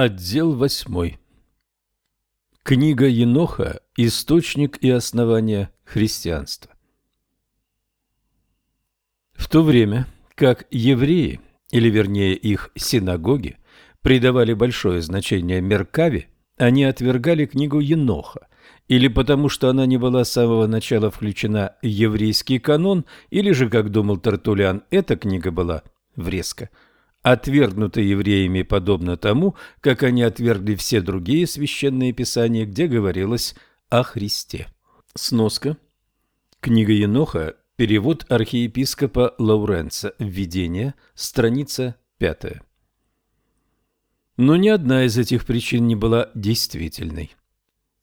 Отдел восьмой. Книга Еноха – источник и основание христианства. В то время, как евреи, или вернее их синагоги, придавали большое значение Меркаве, они отвергали книгу Еноха, или потому что она не была с самого начала включена в еврейский канон, или же, как думал Тартулян, эта книга была врезка – отвергнуто евреями подобно тому, как они отвергли все другие священные писания, где говорилось о Христе. Сноска. Книга Еноха. Перевод архиепископа Лауренца. Введение. Страница пятая. Но ни одна из этих причин не была действительной.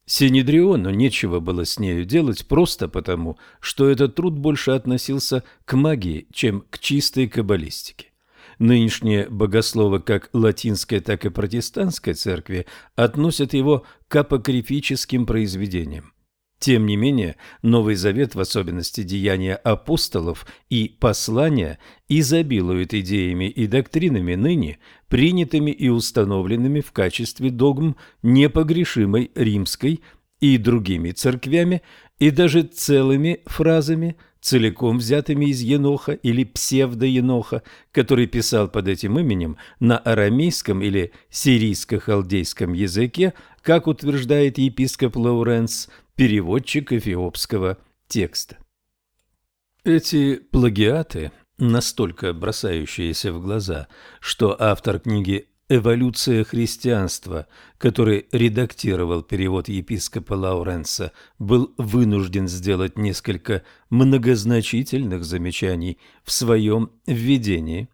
Синедриону нечего было с нею делать просто потому, что этот труд больше относился к магии, чем к чистой каббалистике. Нынешние богословы как латинской, так и протестантской церкви относят его к апокрифическим произведениям. Тем не менее, Новый Завет, в особенности деяния апостолов и послания, изобилует идеями и доктринами ныне, принятыми и установленными в качестве догм непогрешимой римской и другими церквями, и даже целыми фразами, целиком взятыми из Еноха или псевдо-Еноха, который писал под этим именем на арамейском или сирийско-халдейском языке, как утверждает епископ Лауренс, переводчик эфиопского текста. Эти плагиаты, настолько бросающиеся в глаза, что автор книги «Эволюция христианства», который редактировал перевод епископа Лауренса, был вынужден сделать несколько многозначительных замечаний в своем введении.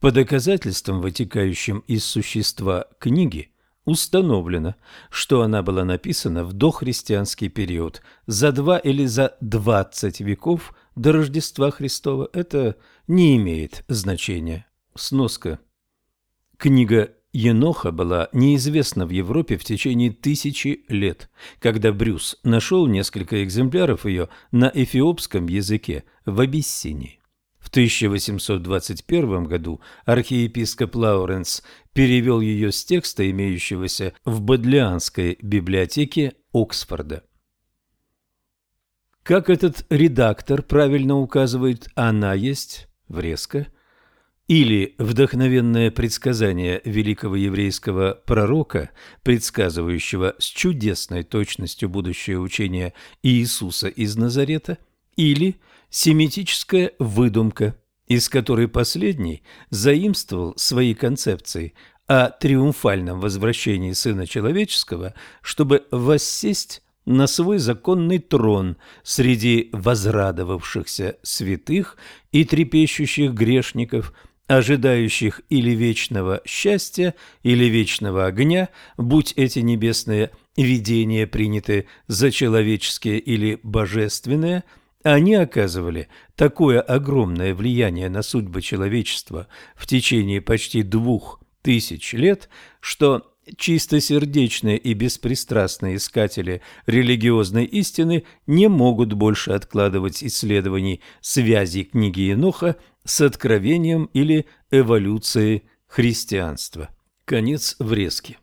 По доказательствам, вытекающим из существа книги, установлено, что она была написана в дохристианский период, за два или за двадцать веков до Рождества Христова. Это не имеет значения. Сноска. Книга Еноха была неизвестна в Европе в течение тысячи лет, когда Брюс нашел несколько экземпляров ее на эфиопском языке в Абиссинии. В 1821 году архиепископ Лауренс перевел ее с текста, имеющегося в Бодлианской библиотеке Оксфорда. Как этот редактор правильно указывает, она есть врезка или вдохновенное предсказание великого еврейского пророка, предсказывающего с чудесной точностью будущее учение Иисуса из Назарета, или семитическая выдумка, из которой последний заимствовал свои концепции о триумфальном возвращении Сына Человеческого, чтобы воссесть на свой законный трон среди возрадовавшихся святых и трепещущих грешников – ожидающих или вечного счастья, или вечного огня, будь эти небесные видения приняты за человеческие или божественные, они оказывали такое огромное влияние на судьбы человечества в течение почти двух тысяч лет, что чистосердечные и беспристрастные искатели религиозной истины не могут больше откладывать исследований связей книги Еноха с откровением или эволюцией христианства. Конец врезки.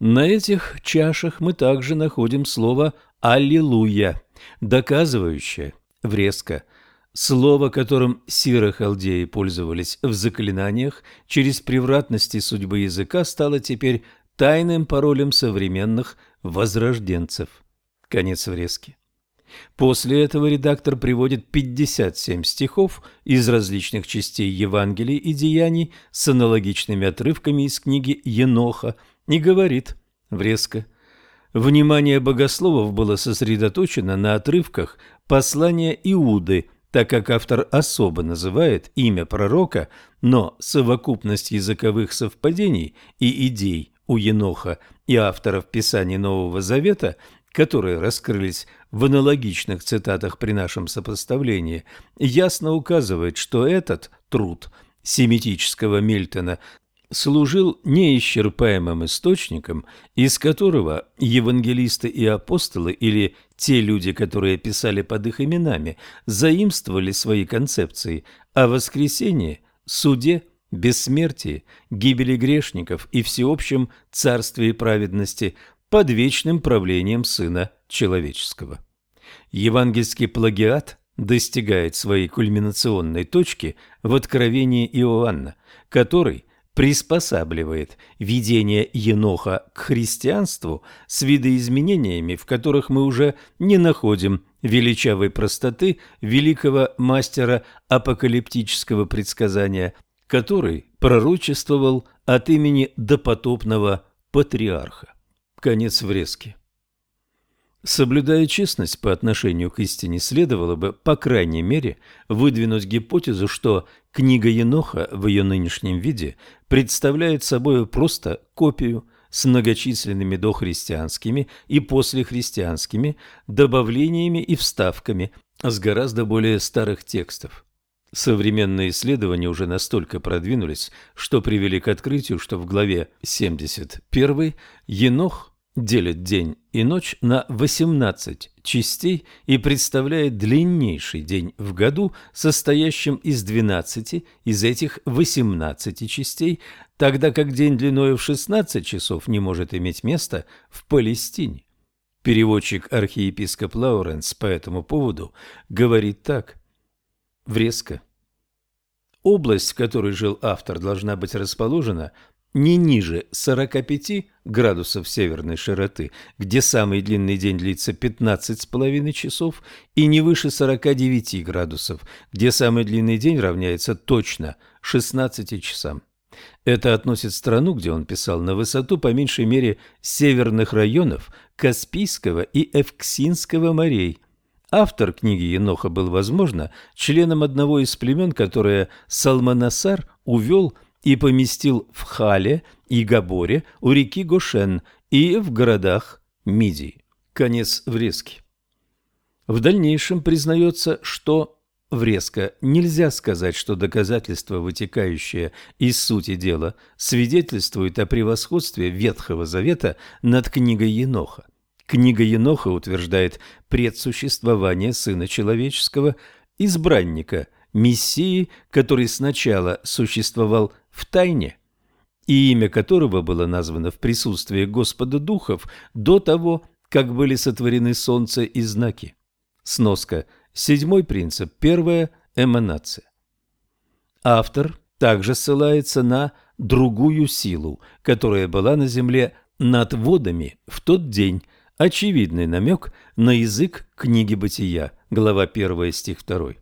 На этих чашах мы также находим слово «Аллилуйя», доказывающее, врезка, слово, которым сиро-халдеи пользовались в заклинаниях через превратности судьбы языка, стало теперь тайным паролем современных возрожденцев. Конец врезки. После этого редактор приводит 57 стихов из различных частей Евангелий и Деяний с аналогичными отрывками из книги Еноха и говорит врезко Внимание богословов было сосредоточено на отрывках послания Иуды, так как автор особо называет имя пророка, но совокупность языковых совпадений и идей у Еноха и авторов Писаний Нового Завета – которые раскрылись в аналогичных цитатах при нашем сопоставлении, ясно указывает, что этот труд семитического Мильтона служил неисчерпаемым источником, из которого евангелисты и апостолы или те люди, которые писали под их именами, заимствовали свои концепции о воскресении, суде, бессмертии, гибели грешников и всеобщем царстве и праведности под вечным правлением Сына Человеческого. Евангельский плагиат достигает своей кульминационной точки в Откровении Иоанна, который приспосабливает видение Еноха к христианству с видоизменениями, в которых мы уже не находим величавой простоты великого мастера апокалиптического предсказания, который пророчествовал от имени допотопного патриарха. Конец врезки. Соблюдая честность по отношению к истине, следовало бы, по крайней мере, выдвинуть гипотезу, что книга Еноха в ее нынешнем виде представляет собой просто копию с многочисленными дохристианскими и послехристианскими добавлениями и вставками с гораздо более старых текстов. Современные исследования уже настолько продвинулись, что привели к открытию, что в главе 71 Енох делит день и ночь на 18 частей и представляет длиннейший день в году, состоящим из 12 из этих 18 частей, тогда как день длиною в 16 часов не может иметь места в Палестине. Переводчик архиепископ Лауренс по этому поводу говорит так. Врезка. Область, в которой жил автор, должна быть расположена не ниже 45 градусов северной широты, где самый длинный день длится 15,5 часов, и не выше 49 градусов, где самый длинный день равняется точно 16 часам. Это относит страну, где он писал, на высоту по меньшей мере северных районов Каспийского и Эвксинского морей. Автор книги Еноха был, возможно, членом одного из племен, которое Салманасар увел и поместил в Хале и Габоре у реки Гошен и в городах Мидии. Конец врезки. В дальнейшем признается, что врезка нельзя сказать, что доказательства, вытекающие из сути дела, свидетельствуют о превосходстве Ветхого Завета над книгой Еноха. Книга Еноха утверждает предсуществование Сына Человеческого, избранника, Мессии, который сначала существовал в тайне, и имя которого было названо в присутствии Господа Духов до того, как были сотворены солнце и знаки. Сноска. Седьмой принцип. Первая эманация. Автор также ссылается на другую силу, которая была на земле над водами в тот день, очевидный намек на язык книги Бытия, глава 1, стих 2.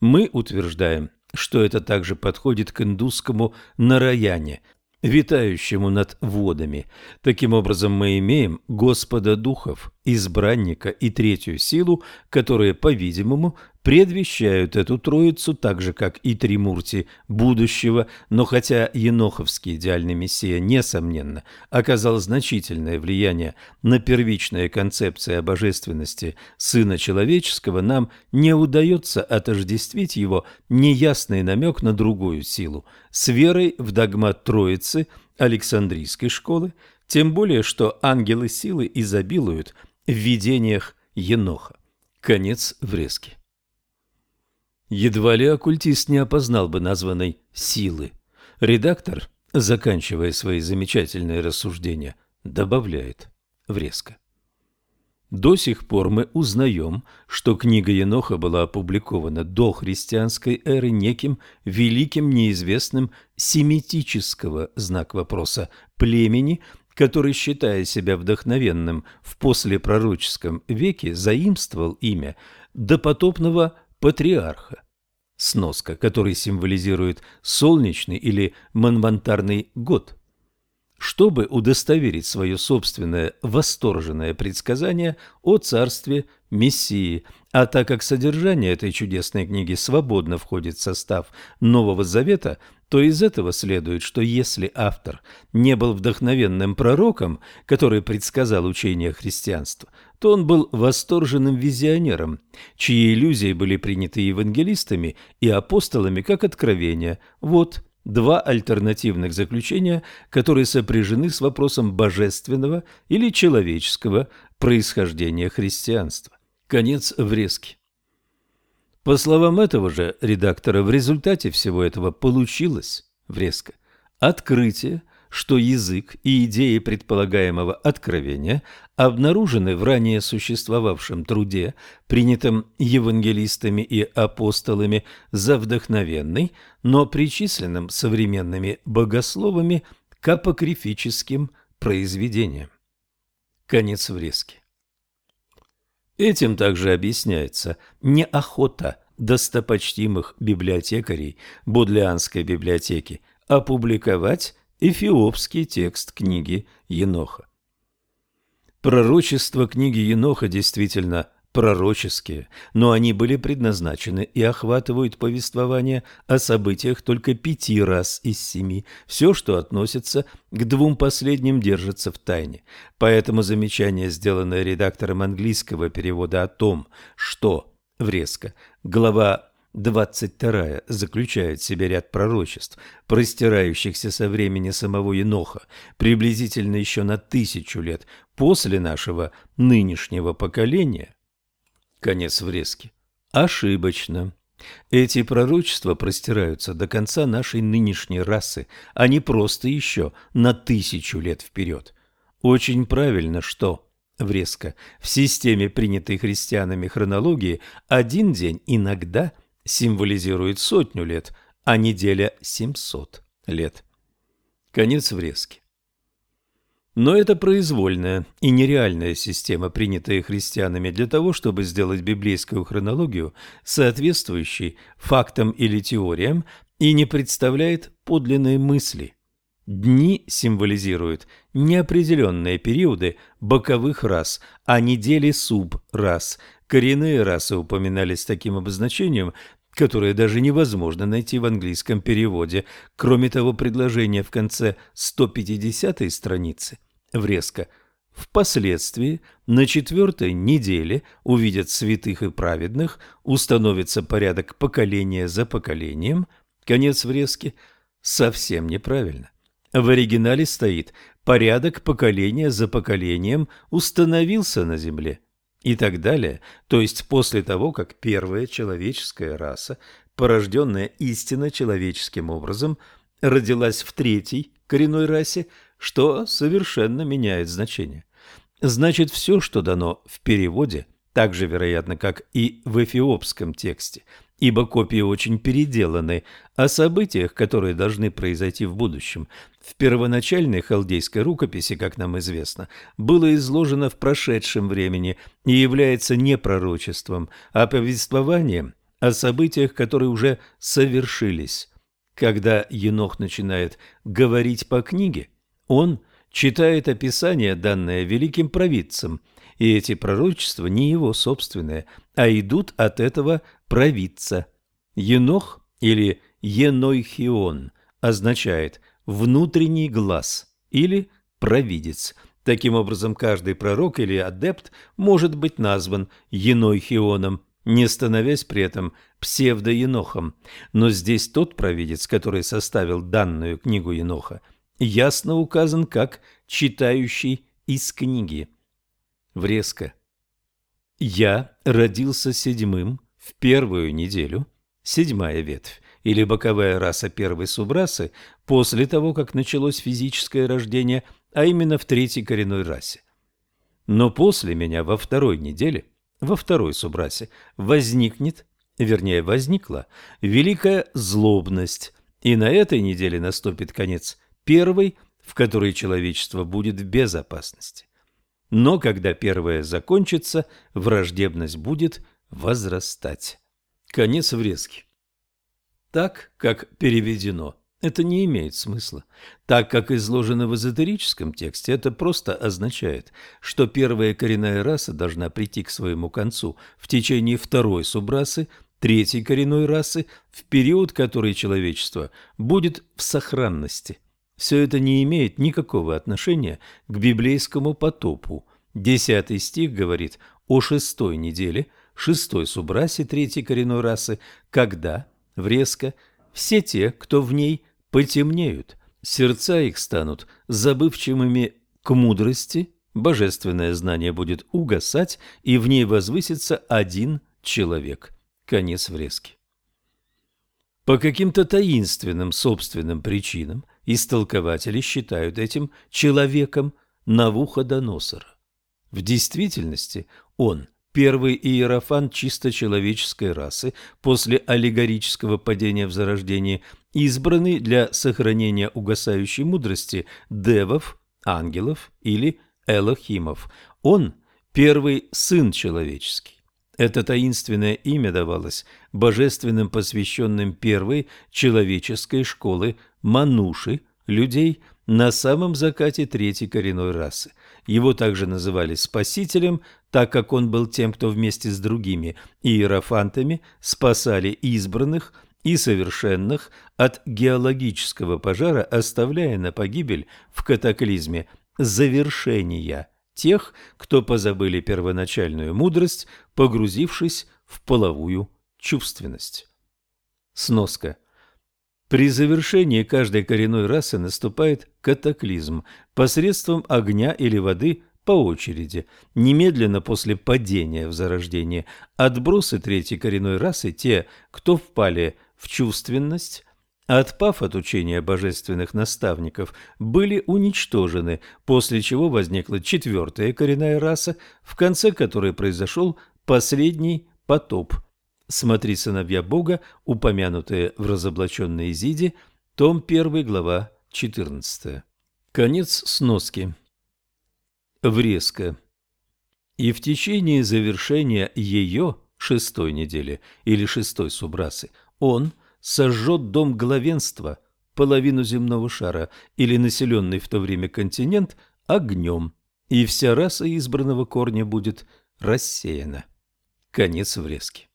Мы утверждаем, что это также подходит к индусскому Нараяне, витающему над водами. Таким образом, мы имеем Господа Духов, избранника и третью силу, которые, по-видимому, предвещают эту троицу так же, как и Тримурти будущего, но хотя Еноховский идеальный мессия, несомненно, оказал значительное влияние на первичные концепции о божественности Сына Человеческого, нам не удается отождествить его неясный намек на другую силу с верой в догмат Троицы Александрийской школы, тем более, что ангелы силы изобилуют в видениях Еноха. Конец врезки. Едва ли оккультист не опознал бы названной «силы». Редактор, заканчивая свои замечательные рассуждения, добавляет врезко. До сих пор мы узнаем, что книга Еноха была опубликована до христианской эры неким великим неизвестным семитического знак вопроса племени, который, считая себя вдохновенным в послепророческом веке, заимствовал имя допотопного патриарха. Сноска, который символизирует солнечный или манвантарный год. Чтобы удостоверить свое собственное восторженное предсказание о царстве Мессии, а так как содержание этой чудесной книги свободно входит в состав Нового Завета, то из этого следует, что если автор не был вдохновенным пророком, который предсказал учение христианства, то он был восторженным визионером, чьи иллюзии были приняты евангелистами и апостолами как откровения. Вот два альтернативных заключения, которые сопряжены с вопросом божественного или человеческого происхождения христианства. Конец врезки. По словам этого же редактора, в результате всего этого получилось Врезка. Открытие, что язык и идеи предполагаемого откровения обнаружены в ранее существовавшем труде, принятом евангелистами и апостолами за вдохновенный, но причисленным современными богословами к апокрифическим произведениям. Конец врезки. Этим также объясняется неохота достопочтимых библиотекарей Бодлианской библиотеки опубликовать эфиопский текст книги Еноха. Пророчества книги Еноха действительно пророческие, но они были предназначены и охватывают повествование о событиях только пяти раз из семи. Все, что относится к двум последним, держится в тайне. Поэтому замечание, сделанное редактором английского перевода о том, что, врезко, глава 22 заключает в себе ряд пророчеств, простирающихся со времени самого Еноха, приблизительно еще на тысячу лет после нашего нынешнего поколения. Конец врезки. Ошибочно. Эти пророчества простираются до конца нашей нынешней расы, а не просто еще на тысячу лет вперед. Очень правильно, что врезка в системе принятой христианами хронологии один день иногда – символизирует сотню лет, а неделя – 700 лет. Конец врезки. Но это произвольная и нереальная система, принятая христианами для того, чтобы сделать библейскую хронологию соответствующей фактам или теориям и не представляет подлинной мысли. Дни символизируют неопределенные периоды боковых рас, а недели субрас. Коренные расы упоминались таким обозначением, которое даже невозможно найти в английском переводе. Кроме того, предложение в конце 150-й страницы врезка Впоследствии на четвертой неделе увидят святых и праведных, установится порядок поколения за поколением. Конец врезки совсем неправильно. В оригинале стоит «порядок поколения за поколением установился на земле» и так далее, то есть после того, как первая человеческая раса, порожденная истинно человеческим образом, родилась в третьей коренной расе, что совершенно меняет значение. Значит, все, что дано в переводе, так же вероятно, как и в эфиопском тексте, ибо копии очень переделаны о событиях, которые должны произойти в будущем. В первоначальной халдейской рукописи, как нам известно, было изложено в прошедшем времени и является не пророчеством, а повествованием о событиях, которые уже совершились. Когда Енох начинает говорить по книге, он читает описание, данное великим провидцем, и эти пророчества не его собственные, а идут от этого провидца. Енох или Енойхион означает «внутренний глаз» или «провидец». Таким образом, каждый пророк или адепт может быть назван Енойхионом, не становясь при этом псевдоенохом. Но здесь тот провидец, который составил данную книгу Еноха, ясно указан как читающий из книги врезка. Я родился седьмым в первую неделю, седьмая ветвь, или боковая раса первой субрасы, после того, как началось физическое рождение, а именно в третьей коренной расе. Но после меня во второй неделе, во второй субрасе, возникнет, вернее возникла, великая злобность, и на этой неделе наступит конец первой, в которой человечество будет в безопасности. Но когда первое закончится, враждебность будет возрастать. Конец врезки. Так, как переведено, это не имеет смысла. Так, как изложено в эзотерическом тексте, это просто означает, что первая коренная раса должна прийти к своему концу в течение второй субрасы, третьей коренной расы, в период, который человечество будет в сохранности – все это не имеет никакого отношения к библейскому потопу. Десятый стих говорит о шестой неделе, шестой субрасе третьей коренной расы, когда, врезко, все те, кто в ней, потемнеют, сердца их станут забывчивыми к мудрости, божественное знание будет угасать, и в ней возвысится один человек. Конец врезки. По каким-то таинственным собственным причинам истолкователи считают этим человеком Навуходоносора. В действительности он – первый иерофант чисто человеческой расы после аллегорического падения в зарождении, избранный для сохранения угасающей мудрости девов, ангелов или элохимов. Он – первый сын человеческий. Это таинственное имя давалось божественным посвященным первой человеческой школы Мануши, людей, на самом закате третьей коренной расы. Его также называли Спасителем, так как он был тем, кто вместе с другими иерофантами спасали избранных и совершенных от геологического пожара, оставляя на погибель в катаклизме завершения тех, кто позабыли первоначальную мудрость, погрузившись в половую чувственность. Сноска. При завершении каждой коренной расы наступает катаклизм посредством огня или воды по очереди, немедленно после падения в зарождение. Отбросы третьей коренной расы, те, кто впали в чувственность, отпав от учения божественных наставников, были уничтожены, после чего возникла четвертая коренная раса, в конце которой произошел последний потоп. Смотри «Сыновья Бога», упомянутые в разоблаченной Изиде, том 1, глава 14. Конец сноски. Врезка. И в течение завершения ее шестой недели или шестой субрасы он – сожжет дом главенства, половину земного шара или населенный в то время континент огнем, и вся раса избранного корня будет рассеяна. Конец врезки.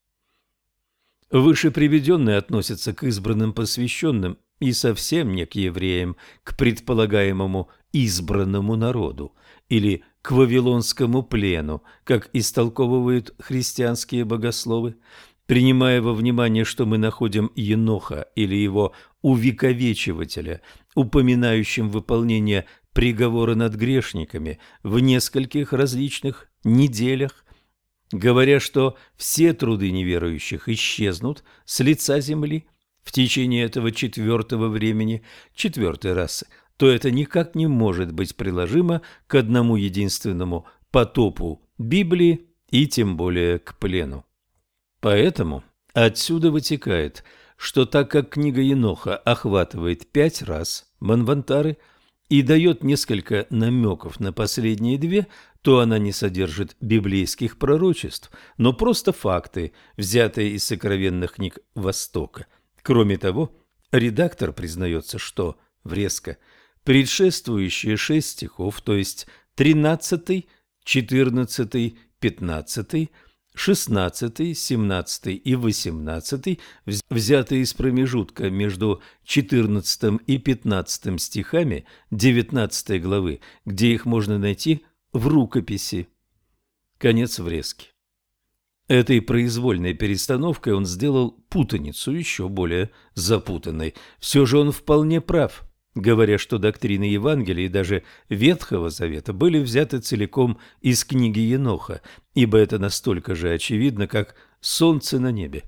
Выше приведенные относятся к избранным посвященным и совсем не к евреям, к предполагаемому избранному народу или к вавилонскому плену, как истолковывают христианские богословы. Принимая во внимание, что мы находим Еноха или его увековечивателя, упоминающим выполнение приговора над грешниками в нескольких различных неделях, говоря, что все труды неверующих исчезнут с лица земли в течение этого четвертого времени, четвертой расы, то это никак не может быть приложимо к одному единственному потопу Библии и тем более к плену. Поэтому отсюда вытекает, что так как книга Еноха охватывает пять раз Манвантары и дает несколько намеков на последние две, то она не содержит библейских пророчеств, но просто факты, взятые из сокровенных книг Востока. Кроме того, редактор признается, что врезка предшествующие шесть стихов, то есть 13, 14, 15, 16, 17 и 18, взятые из промежутка между 14 и 15 стихами 19 главы, где их можно найти в рукописи. Конец врезки. Этой произвольной перестановкой он сделал путаницу еще более запутанной. Все же он вполне прав говоря, что доктрины Евангелия и даже Ветхого Завета были взяты целиком из книги Еноха, ибо это настолько же очевидно, как солнце на небе.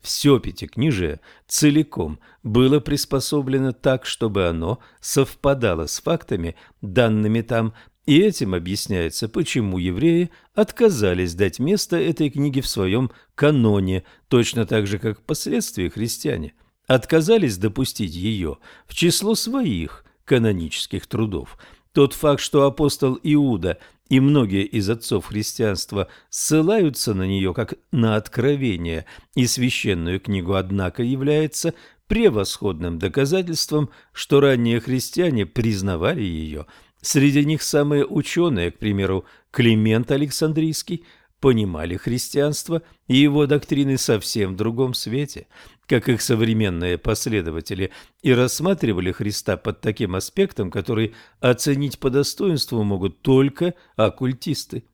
Все Пятикнижие целиком было приспособлено так, чтобы оно совпадало с фактами, данными там, и этим объясняется, почему евреи отказались дать место этой книге в своем каноне, точно так же, как впоследствии христиане – отказались допустить ее в число своих канонических трудов. Тот факт, что апостол Иуда и многие из отцов христианства ссылаются на нее как на откровение и священную книгу, однако является превосходным доказательством, что ранние христиане признавали ее. Среди них самые ученые, к примеру, Климент Александрийский, понимали христианство и его доктрины совсем в другом свете – как их современные последователи, и рассматривали Христа под таким аспектом, который оценить по достоинству могут только оккультисты.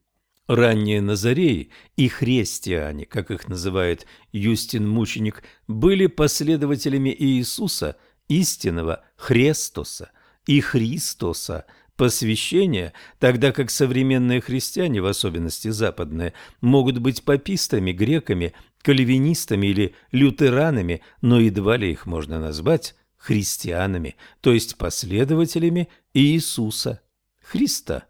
Ранние Назареи и христиане, как их называет Юстин Мученик, были последователями Иисуса, истинного Христоса и Христоса – посвящения, тогда как современные христиане, в особенности западные, могут быть папистами, греками кальвинистами или лютеранами, но едва ли их можно назвать христианами, то есть последователями Иисуса Христа.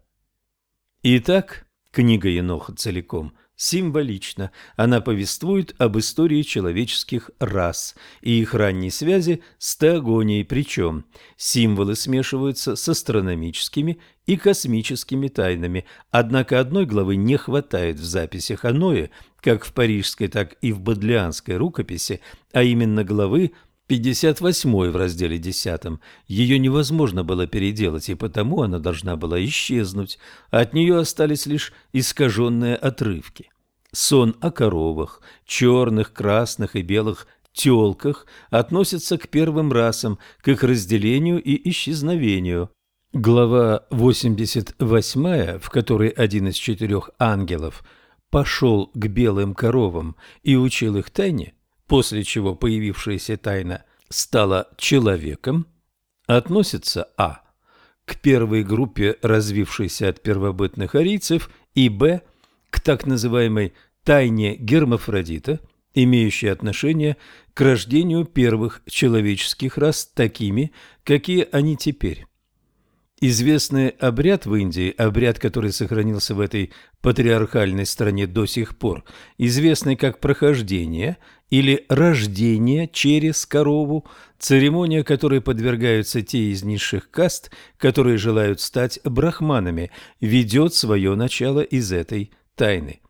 Итак, книга Еноха целиком символична. Она повествует об истории человеческих рас и их ранней связи с теогонией, причем символы смешиваются с астрономическими и космическими тайнами. Однако одной главы не хватает в записях Аноя, как в парижской, так и в бодлианской рукописи, а именно главы 58 в разделе 10. Ее невозможно было переделать, и потому она должна была исчезнуть. От нее остались лишь искаженные отрывки. Сон о коровах, черных, красных и белых телках относится к первым расам, к их разделению и исчезновению. Глава 88, в которой один из четырех ангелов пошел к белым коровам и учил их тайне, после чего появившаяся тайна стала человеком, относится а. к первой группе, развившейся от первобытных арийцев, и б. к так называемой тайне гермафродита, имеющей отношение к рождению первых человеческих рас такими, какие они теперь. Известный обряд в Индии, обряд, который сохранился в этой патриархальной стране до сих пор, известный как прохождение или рождение через корову, церемония которой подвергаются те из низших каст, которые желают стать брахманами, ведет свое начало из этой тайны.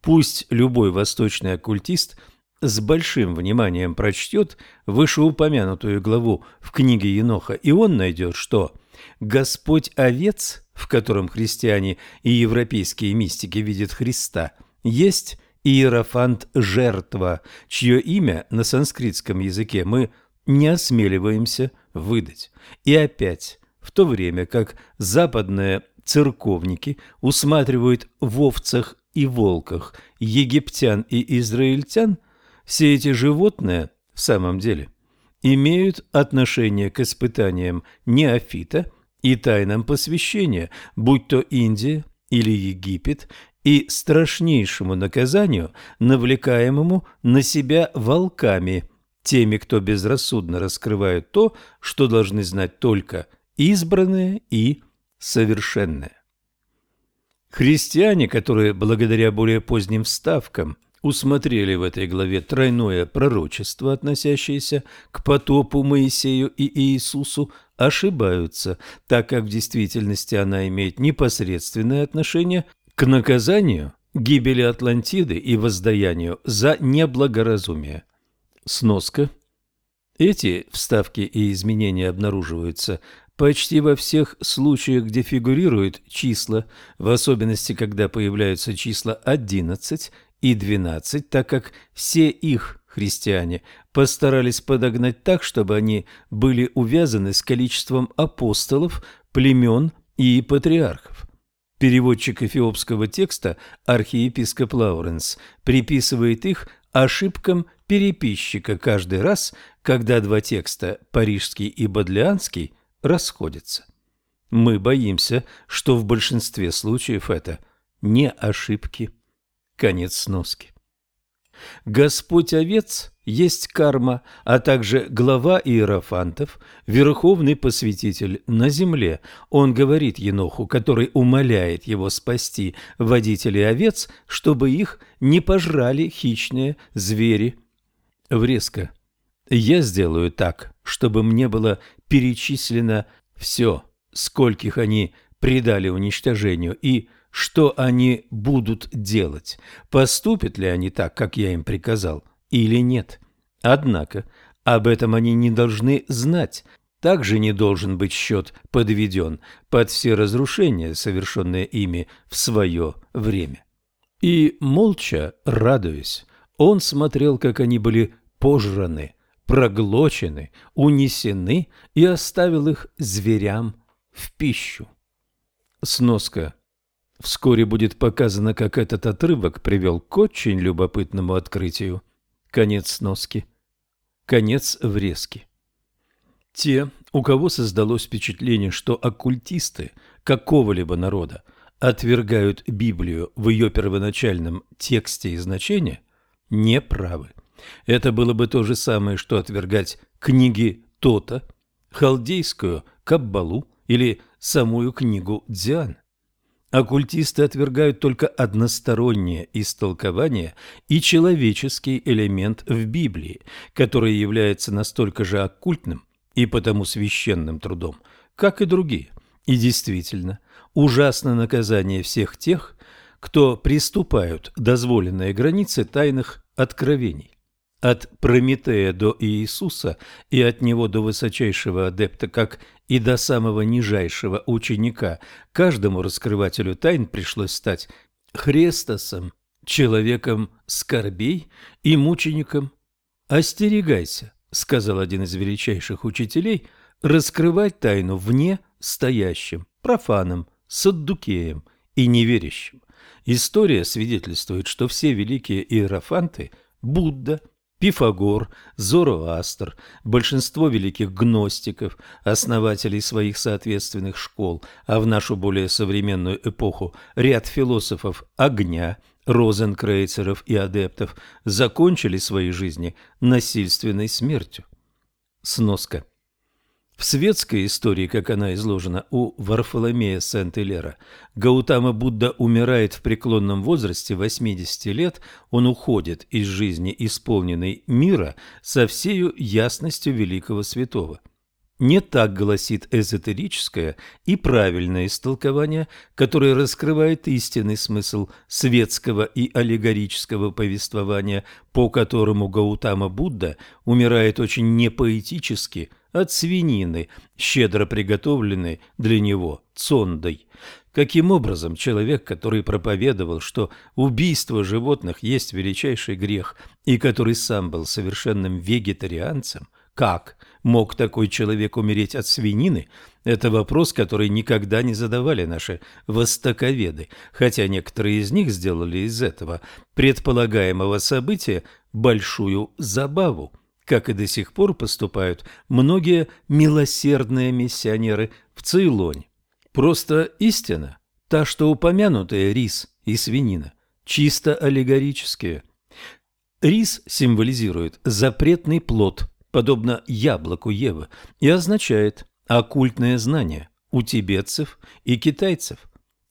Пусть любой восточный оккультист с большим вниманием прочтет вышеупомянутую главу в книге Еноха, и он найдет, что Господь овец, в котором христиане и европейские мистики видят Христа, есть Иерофант жертва, чье имя на санскритском языке мы не осмеливаемся выдать. И опять, в то время как западные церковники усматривают в овцах и волках египтян и израильтян, все эти животные в самом деле – имеют отношение к испытаниям неофита и тайнам посвящения, будь то Индия или Египет, и страшнейшему наказанию, навлекаемому на себя волками, теми, кто безрассудно раскрывает то, что должны знать только избранные и совершенные. Христиане, которые благодаря более поздним вставкам – усмотрели в этой главе тройное пророчество, относящееся к потопу Моисею и Иисусу, ошибаются, так как в действительности она имеет непосредственное отношение к наказанию, гибели Атлантиды и воздаянию за неблагоразумие. Сноска. Эти вставки и изменения обнаруживаются почти во всех случаях, где фигурируют числа, в особенности, когда появляются числа 11 и 12, так как все их христиане постарались подогнать так, чтобы они были увязаны с количеством апостолов, племен и патриархов. Переводчик эфиопского текста архиепископ Лауренс приписывает их ошибкам переписчика каждый раз, когда два текста, парижский и бодлианский, расходятся. Мы боимся, что в большинстве случаев это не ошибки. Конец сноски. Господь овец есть карма, а также глава иерофантов, верховный посвятитель на земле. Он говорит Еноху, который умоляет его спасти водителей овец, чтобы их не пожрали хищные звери. Врезка. Я сделаю так, чтобы мне было перечислено все, скольких они предали уничтожению, и что они будут делать, поступят ли они так, как я им приказал, или нет. Однако об этом они не должны знать, также не должен быть счет подведен под все разрушения, совершенные ими в свое время. И, молча радуясь, он смотрел, как они были пожраны, проглочены, унесены и оставил их зверям в пищу. Сноска Вскоре будет показано, как этот отрывок привел к очень любопытному открытию. Конец сноски. Конец врезки. Те, у кого создалось впечатление, что оккультисты какого-либо народа отвергают Библию в ее первоначальном тексте и значении, не правы. Это было бы то же самое, что отвергать книги Тота, халдейскую Каббалу или самую книгу Дзиан. Оккультисты отвергают только одностороннее истолкование и человеческий элемент в Библии, который является настолько же оккультным и потому священным трудом, как и другие. И действительно, ужасно наказание всех тех, кто приступают дозволенные границы тайных откровений. От Прометея до Иисуса и от него до высочайшего адепта, как и до самого нижайшего ученика, каждому раскрывателю тайн пришлось стать Христосом, человеком скорбей и мучеником. «Остерегайся», — сказал один из величайших учителей, — «раскрывать тайну вне стоящим, профаном, саддукеем и неверящим». История свидетельствует, что все великие иерофанты – Будда, Пифагор, Зороастр, большинство великих гностиков, основателей своих соответственных школ, а в нашу более современную эпоху ряд философов огня, розенкрейцеров и адептов закончили свои жизни насильственной смертью. Сноска. В светской истории, как она изложена у Варфоломея Сент-Илера, Гаутама Будда умирает в преклонном возрасте 80 лет, он уходит из жизни, исполненной мира, со всею ясностью великого святого. Не так гласит эзотерическое и правильное истолкование, которое раскрывает истинный смысл светского и аллегорического повествования, по которому Гаутама Будда умирает очень непоэтически – от свинины, щедро приготовленной для него цондой. Каким образом человек, который проповедовал, что убийство животных есть величайший грех, и который сам был совершенным вегетарианцем, как мог такой человек умереть от свинины, это вопрос, который никогда не задавали наши востоковеды, хотя некоторые из них сделали из этого предполагаемого события большую забаву как и до сих пор поступают многие милосердные миссионеры в Цейлоне. Просто истина, та, что упомянутые рис и свинина, чисто аллегорические. Рис символизирует запретный плод, подобно яблоку Евы, и означает оккультное знание у тибетцев и китайцев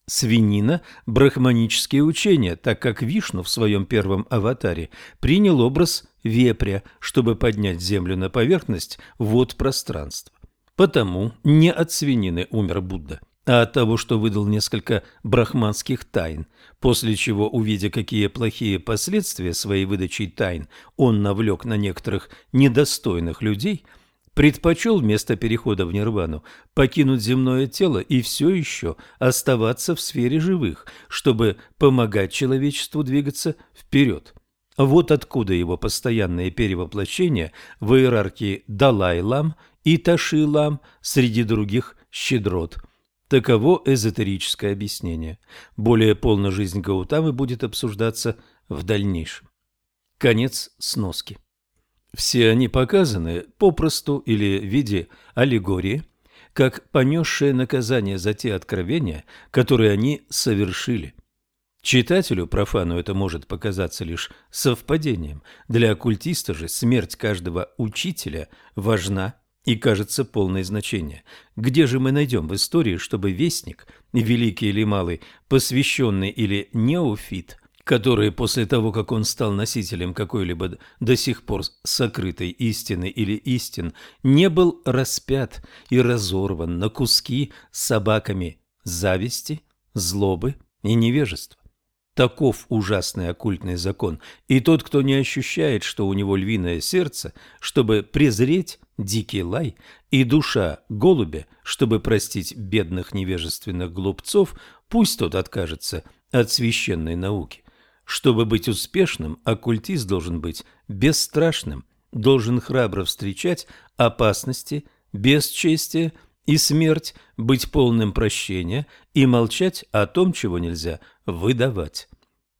свинина – брахманические учения, так как Вишну в своем первом аватаре принял образ вепря, чтобы поднять землю на поверхность вод пространства. Потому не от свинины умер Будда, а от того, что выдал несколько брахманских тайн, после чего, увидя, какие плохие последствия своей выдачи тайн он навлек на некоторых недостойных людей – предпочел вместо перехода в нирвану покинуть земное тело и все еще оставаться в сфере живых, чтобы помогать человечеству двигаться вперед. Вот откуда его постоянное перевоплощение в иерархии Далай-лам и Таши-лам среди других щедрот. Таково эзотерическое объяснение. Более полная жизнь Гаутамы будет обсуждаться в дальнейшем. Конец сноски. Все они показаны попросту или в виде аллегории, как понесшее наказание за те откровения, которые они совершили. Читателю профану это может показаться лишь совпадением. Для оккультиста же смерть каждого учителя важна и кажется полное значение. Где же мы найдем в истории, чтобы вестник, великий или малый, посвященный или неофит, который после того, как он стал носителем какой-либо до сих пор сокрытой истины или истин, не был распят и разорван на куски собаками зависти, злобы и невежества. Таков ужасный оккультный закон, и тот, кто не ощущает, что у него львиное сердце, чтобы презреть дикий лай, и душа голубя, чтобы простить бедных невежественных глупцов, пусть тот откажется от священной науки. Чтобы быть успешным, оккультист должен быть бесстрашным, должен храбро встречать опасности, бесчестие и смерть, быть полным прощения и молчать о том, чего нельзя выдавать.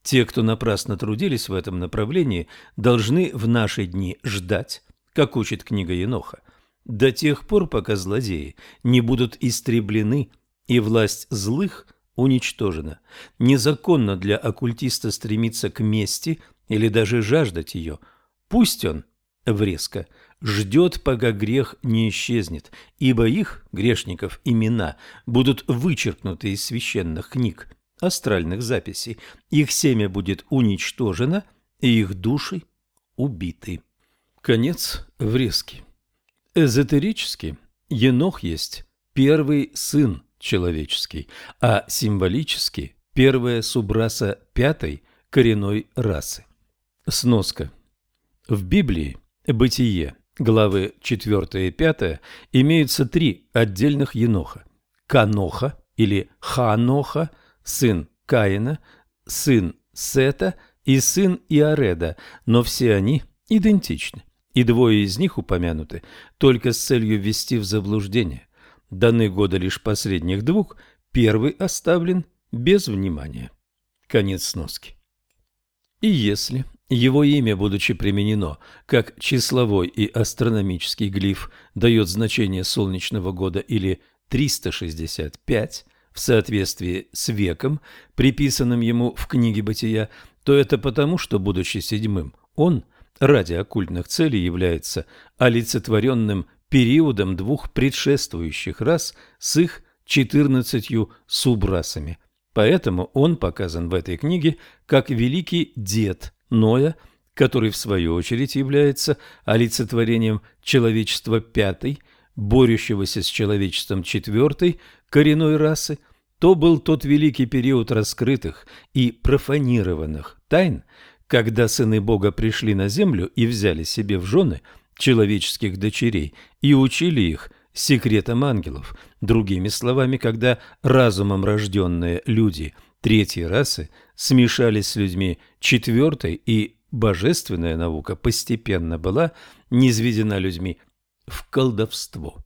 Те, кто напрасно трудились в этом направлении, должны в наши дни ждать, как учит книга Еноха, до тех пор, пока злодеи не будут истреблены и власть злых – уничтожена. Незаконно для оккультиста стремиться к мести или даже жаждать ее. Пусть он, врезко, ждет, пока грех не исчезнет, ибо их, грешников, имена будут вычеркнуты из священных книг, астральных записей, их семя будет уничтожено, и их души убиты. Конец врезки. Эзотерически Енох есть первый сын человеческий, а символически первая субраса пятой коренной расы. Сноска. В Библии «Бытие» главы 4 и 5 имеются три отдельных еноха. Каноха или Ханоха, сын Каина, сын Сета и сын Иореда, но все они идентичны, и двое из них упомянуты только с целью ввести в заблуждение. Даны года лишь последних двух, первый оставлен без внимания. Конец сноски. И если его имя, будучи применено как числовой и астрономический глиф, дает значение солнечного года или 365 в соответствии с веком, приписанным ему в книге «Бытия», то это потому, что, будучи седьмым, он ради оккультных целей является олицетворенным периодом двух предшествующих рас с их четырнадцатью субрасами. Поэтому он показан в этой книге как великий дед Ноя, который в свою очередь является олицетворением человечества пятой, борющегося с человечеством четвертой коренной расы, то был тот великий период раскрытых и профанированных тайн, когда сыны Бога пришли на землю и взяли себе в жены человеческих дочерей и учили их секретам ангелов. Другими словами, когда разумом рожденные люди третьей расы смешались с людьми четвертой, и божественная наука постепенно была низведена людьми в колдовство.